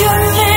your